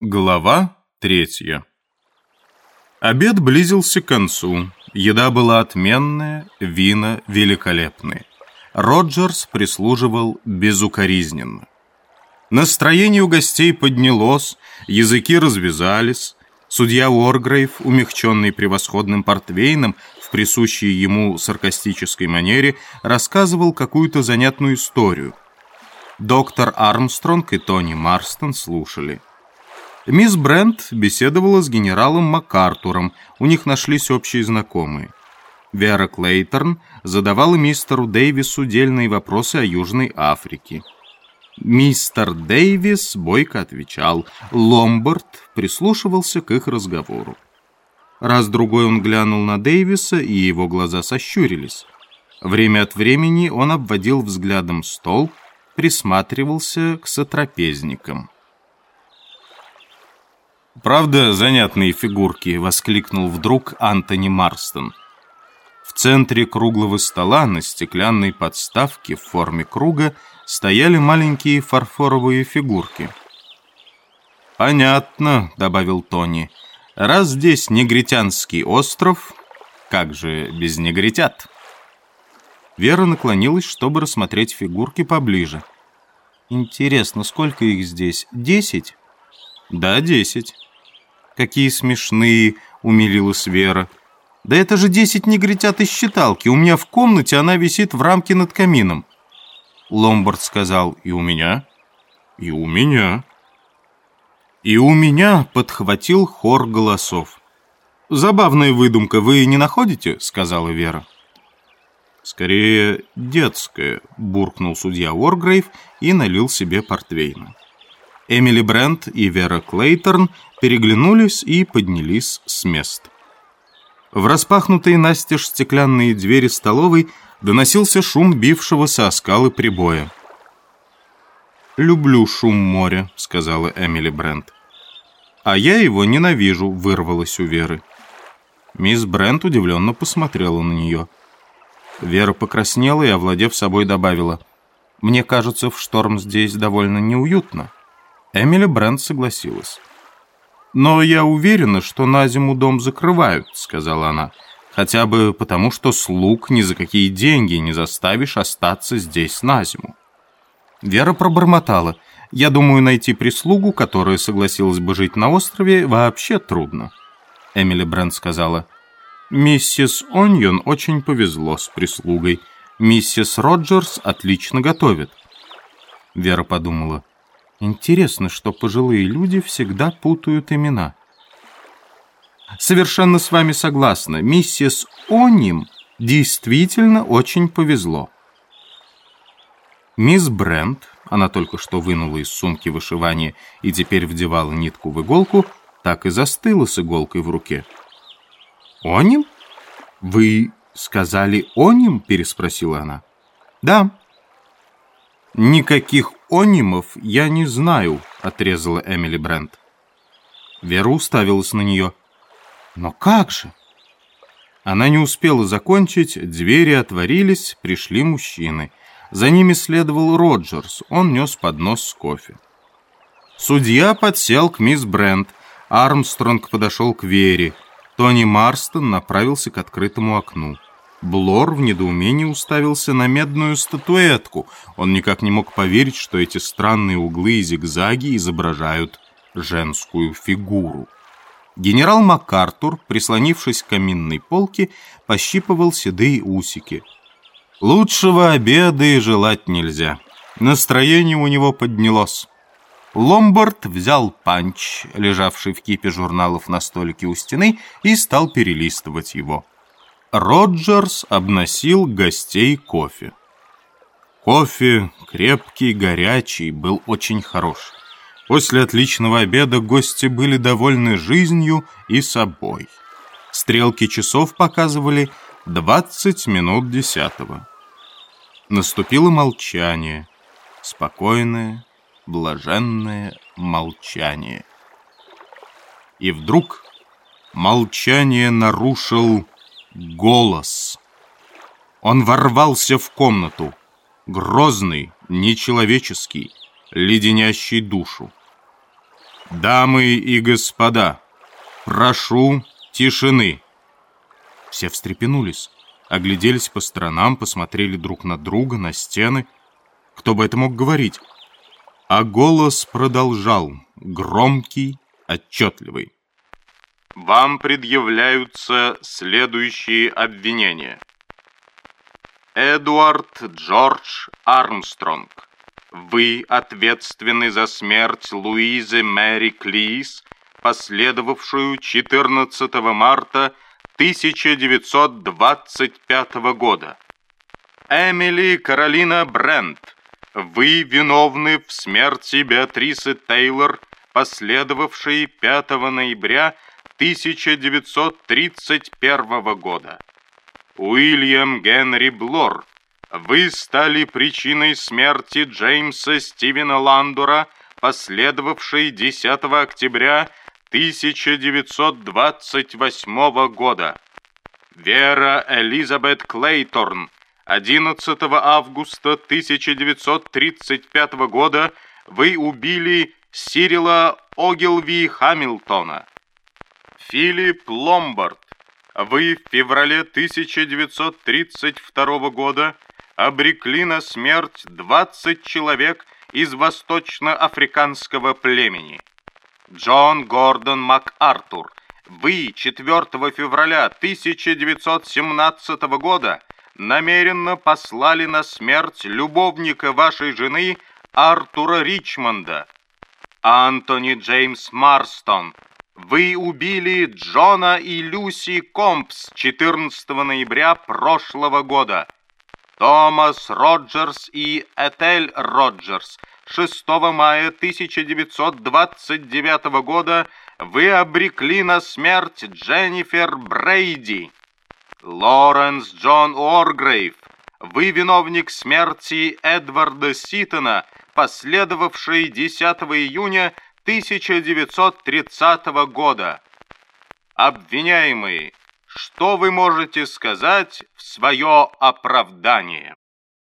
Глава третья Обед близился к концу. Еда была отменная, вина великолепные. Роджерс прислуживал безукоризненно. Настроение у гостей поднялось, языки развязались. Судья Уоргрейв, умягченный превосходным портвейном, в присущей ему саркастической манере, рассказывал какую-то занятную историю. Доктор Армстронг и Тони Марстон слушали. Мисс Брент беседовала с генералом МакАртуром, у них нашлись общие знакомые. Вера Клейторн задавала мистеру Дэвису дельные вопросы о Южной Африке. Мистер Дэвис бойко отвечал, Ломбард прислушивался к их разговору. Раз-другой он глянул на Дэвиса, и его глаза сощурились. Время от времени он обводил взглядом стол, присматривался к сотрапезникам. «Правда, занятные фигурки?» — воскликнул вдруг Антони Марстон. В центре круглого стола на стеклянной подставке в форме круга стояли маленькие фарфоровые фигурки. «Понятно», — добавил Тони. «Раз здесь негритянский остров, как же без негритят?» Вера наклонилась, чтобы рассмотреть фигурки поближе. «Интересно, сколько их здесь? Десять?» «Да, десять». «Какие смешные!» — умилилась Вера. «Да это же десять негритят из считалки. У меня в комнате она висит в рамке над камином». Ломбард сказал «И у меня?» «И у меня». «И у меня» подхватил хор голосов. «Забавная выдумка, вы не находите?» — сказала Вера. «Скорее, детская», — буркнул судья Уоргрейв и налил себе портвейна. Эмили Брент и Вера Клейторн переглянулись и поднялись с мест. В распахнутые настежь стеклянные двери столовой доносился шум бившегося о скалы прибоя. «Люблю шум моря», — сказала Эмили Брент. «А я его ненавижу», — вырвалась у Веры. Мисс Брент удивленно посмотрела на нее. Вера покраснела и, овладев собой, добавила, «Мне кажется, в шторм здесь довольно неуютно». Эмили Брент согласилась. «Но я уверена, что на зиму дом закрывают», — сказала она. «Хотя бы потому, что слуг ни за какие деньги не заставишь остаться здесь на зиму». Вера пробормотала. «Я думаю, найти прислугу, которая согласилась бы жить на острове, вообще трудно». Эмили Брент сказала. «Миссис Оньон очень повезло с прислугой. Миссис Роджерс отлично готовит». Вера подумала. Интересно, что пожилые люди всегда путают имена. Совершенно с вами согласна. Миссис Оним действительно очень повезло. Мисс Брент, она только что вынула из сумки вышивания и теперь вдевала нитку в иголку, так и застыла с иголкой в руке. «Оним? Вы сказали Оним?» – переспросила она. «Да». «Никаких онимов я не знаю», — отрезала Эмили Брент. Вера уставилась на нее. «Но как же?» Она не успела закончить, двери отворились, пришли мужчины. За ними следовал Роджерс, он нес поднос с кофе. Судья подсел к мисс Брент, Армстронг подошел к Вере, Тони Марстон направился к открытому окну. Блор в недоумении уставился на медную статуэтку. Он никак не мог поверить, что эти странные углы и зигзаги изображают женскую фигуру. Генерал МакАртур, прислонившись к каминной полке, пощипывал седые усики. Лучшего обеда и желать нельзя. Настроение у него поднялось. Ломбард взял панч, лежавший в кипе журналов на столике у стены, и стал перелистывать его. Роджерс обносил гостей кофе. Кофе, крепкий, горячий, был очень хорош. После отличного обеда гости были довольны жизнью и собой. Стрелки часов показывали 20 минут десятого. Наступило молчание, спокойное, блаженное молчание. И вдруг молчание нарушил голос. Он ворвался в комнату, грозный, нечеловеческий, леденящий душу. Дамы и господа, прошу тишины. Все встрепенулись, огляделись по сторонам, посмотрели друг на друга, на стены. Кто бы это мог говорить? А голос продолжал, громкий, отчетливый. Вам предъявляются следующие обвинения. Эдуард Джордж Армстронг. Вы ответственны за смерть Луизы Мэри Клис, последовавшую 14 марта 1925 года. Эмили Каролина Брент, вы виновны в смерти Беатрисы Тейлор, последовавшей 5 ноября 1931 года. Уильям Генри Блор, вы стали причиной смерти Джеймса Стивена Ландора, последовавшей 10 октября 1928 года. Вера Элизабет Клейторн, 11 августа 1935 года вы убили Сирила Огилви Хамилтона. Филипп Ломбард, вы в феврале 1932 года обрекли на смерть 20 человек из восточноафриканского племени. Джон Гордон МакАртур, вы 4 февраля 1917 года намеренно послали на смерть любовника вашей жены Артура Ричмонда. Антони Джеймс Марстон, вы убили Джона и Люси Компс 14 ноября прошлого года. Томас Роджерс и Этель Роджерс 6 мая 1929 года вы обрекли на смерть Дженнифер Брейди. Лоренс Джон Уоргрейв, вы виновник смерти Эдварда Ситона, последовавшей 10 июня 1930 года. Обвиняемые, что вы можете сказать в свое оправдание?